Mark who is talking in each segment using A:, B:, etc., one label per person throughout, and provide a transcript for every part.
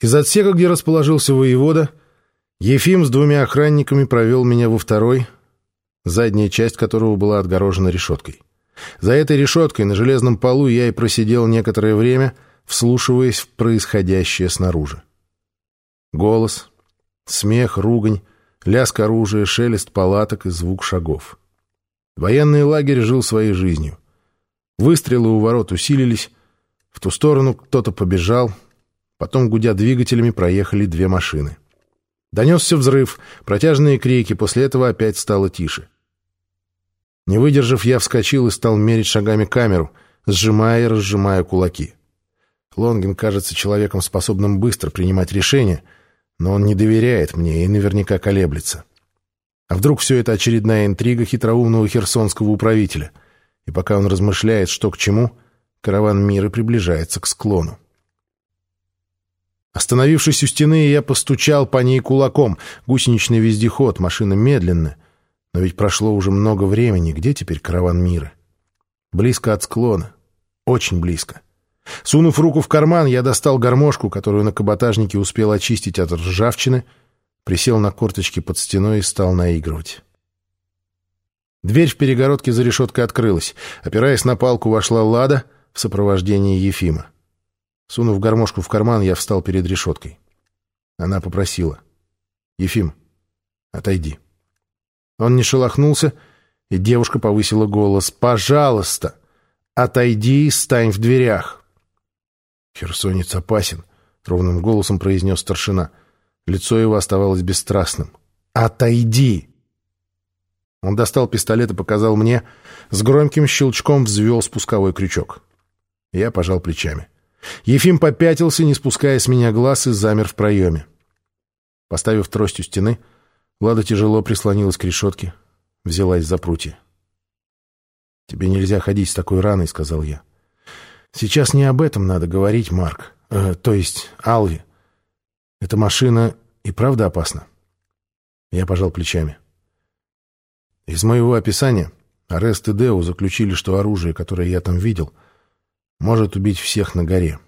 A: Из отсека, где расположился воевода, Ефим с двумя охранниками провел меня во второй, задняя часть которого была отгорожена решеткой. За этой решеткой на железном полу я и просидел некоторое время, вслушиваясь в происходящее снаружи. Голос, смех, ругань, лязг оружия, шелест палаток и звук шагов. Военный лагерь жил своей жизнью. Выстрелы у ворот усилились, в ту сторону кто-то побежал, потом, гудя двигателями, проехали две машины. Донесся взрыв, протяжные крики, после этого опять стало тише. Не выдержав, я вскочил и стал мерить шагами камеру, сжимая и разжимая кулаки. Лонгин кажется человеком, способным быстро принимать решения, но он не доверяет мне и наверняка колеблется. А вдруг все это очередная интрига хитроумного херсонского управителя? И пока он размышляет, что к чему, караван мира приближается к склону. Остановившись у стены, я постучал по ней кулаком. Гусеничный вездеход, машина медленно. Но ведь прошло уже много времени. Где теперь караван мира? Близко от склона. Очень близко. Сунув руку в карман, я достал гармошку, которую на каботажнике успел очистить от ржавчины, присел на корточки под стеной и стал наигрывать. Дверь в перегородке за решеткой открылась. Опираясь на палку, вошла Лада в сопровождении Ефима. Сунув гармошку в карман, я встал перед решеткой. Она попросила. «Ефим, отойди». Он не шелохнулся, и девушка повысила голос. «Пожалуйста, отойди и стань в дверях». «Херсонец опасен», — ровным голосом произнес старшина. Лицо его оставалось бесстрастным. «Отойди!» Он достал пистолет и показал мне, с громким щелчком взвел спусковой крючок. Я пожал плечами. Ефим попятился, не спуская с меня глаз, и замер в проеме. Поставив трость у стены, Лада тяжело прислонилась к решетке, взялась за прутья. «Тебе нельзя ходить с такой раной», — сказал я. Сейчас не об этом надо говорить, Марк. Э, то есть Алви. Эта машина и правда опасна? Я пожал плечами. Из моего описания Арест и Део заключили, что оружие, которое я там видел, может убить всех на горе.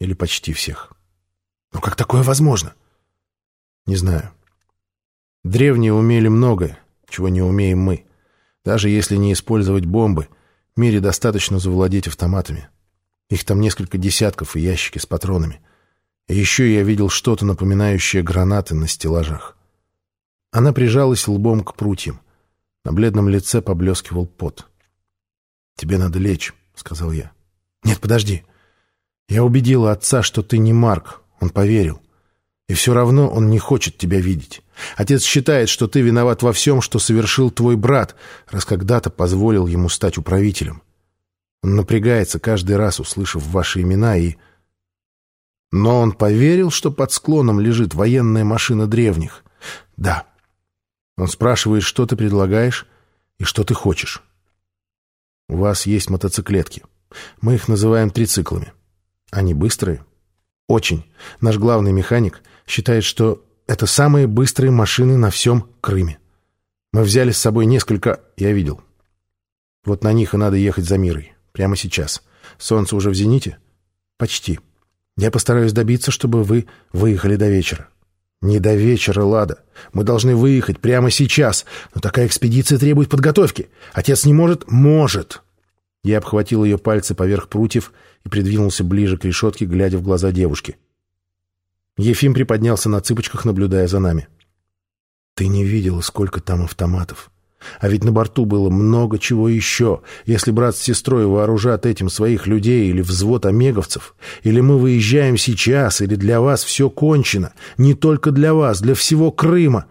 A: Или почти всех. Но как такое возможно? Не знаю. Древние умели многое, чего не умеем мы. Даже если не использовать бомбы, мире достаточно завладеть автоматами. Их там несколько десятков и ящики с патронами. И еще я видел что-то напоминающее гранаты на стеллажах. Она прижалась лбом к прутьям. На бледном лице поблескивал пот. «Тебе надо лечь», — сказал я. «Нет, подожди. Я убедила отца, что ты не Марк. Он поверил. И все равно он не хочет тебя видеть. Отец считает, что ты виноват во всем, что совершил твой брат, раз когда-то позволил ему стать управителем. Он напрягается каждый раз, услышав ваши имена, и... Но он поверил, что под склоном лежит военная машина древних. Да. Он спрашивает, что ты предлагаешь и что ты хочешь. У вас есть мотоциклетки. Мы их называем трициклами. Они быстрые? Очень. Наш главный механик считает, что это самые быстрые машины на всем Крыме. Мы взяли с собой несколько... Я видел. Вот на них и надо ехать за мирой. Прямо сейчас. Солнце уже в зените? Почти. Я постараюсь добиться, чтобы вы выехали до вечера. Не до вечера, Лада. Мы должны выехать прямо сейчас. Но такая экспедиция требует подготовки. Отец не может? Может. Я обхватил ее пальцы поверх прутьев и придвинулся ближе к решетке, глядя в глаза девушки. Ефим приподнялся на цыпочках, наблюдая за нами. «Ты не видела, сколько там автоматов. А ведь на борту было много чего еще. Если брат с сестрой вооружат этим своих людей или взвод омеговцев, или мы выезжаем сейчас, или для вас все кончено. Не только для вас, для всего Крыма.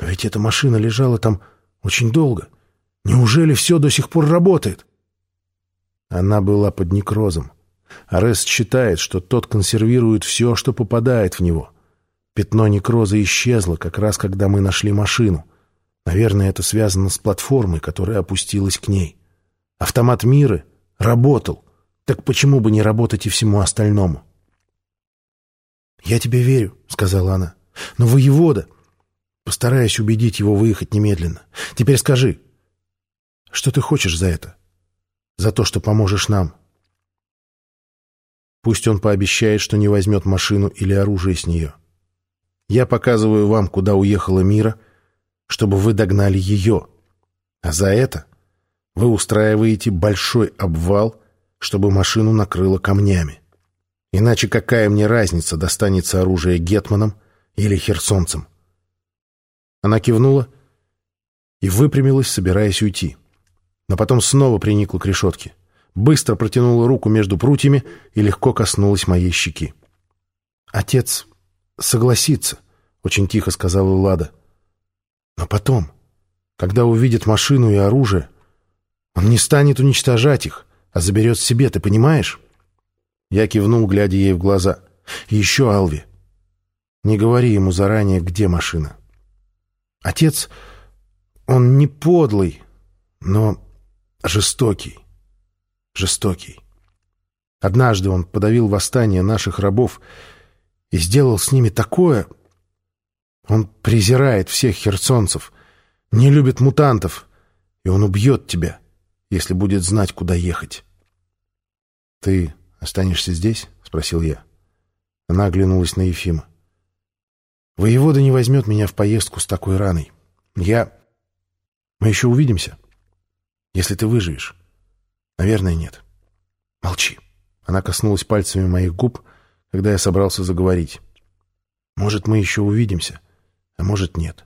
A: Но ведь эта машина лежала там очень долго. Неужели все до сих пор работает? Она была под некрозом. Арест считает, что тот консервирует все, что попадает в него. Пятно некроза исчезло, как раз когда мы нашли машину. Наверное, это связано с платформой, которая опустилась к ней. Автомат мира работал. Так почему бы не работать и всему остальному? «Я тебе верю», — сказала она. «Но воевода...» Постараюсь убедить его выехать немедленно. Теперь скажи, что ты хочешь за это? За то, что поможешь нам?» Пусть он пообещает, что не возьмет машину или оружие с нее. Я показываю вам, куда уехала Мира, чтобы вы догнали ее. А за это вы устраиваете большой обвал, чтобы машину накрыло камнями. Иначе какая мне разница, достанется оружие Гетманам или Херсонцам? Она кивнула и выпрямилась, собираясь уйти. Но потом снова приникла к решетке. Быстро протянула руку между прутьями и легко коснулась моей щеки. «Отец согласится», — очень тихо сказала Лада. «Но потом, когда увидит машину и оружие, он не станет уничтожать их, а заберет себе, ты понимаешь?» Я кивнул, глядя ей в глаза. «И еще, Алви, не говори ему заранее, где машина. Отец, он не подлый, но жестокий. Жестокий. Однажды он подавил восстание наших рабов и сделал с ними такое... Он презирает всех херсонцев, не любит мутантов, и он убьет тебя, если будет знать, куда ехать. — Ты останешься здесь? — спросил я. Она оглянулась на Ефима. — Воевода не возьмет меня в поездку с такой раной. Я... Мы еще увидимся, если ты выживешь. Наверное, нет. Молчи. Она коснулась пальцами моих губ, когда я собрался заговорить. Может, мы еще увидимся, а может, нет.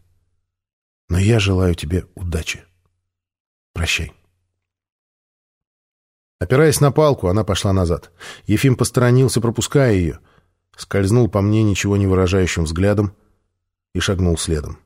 A: Но я желаю тебе удачи. Прощай. Опираясь на палку, она пошла назад. Ефим посторонился, пропуская ее, скользнул по мне ничего не выражающим взглядом и шагнул следом.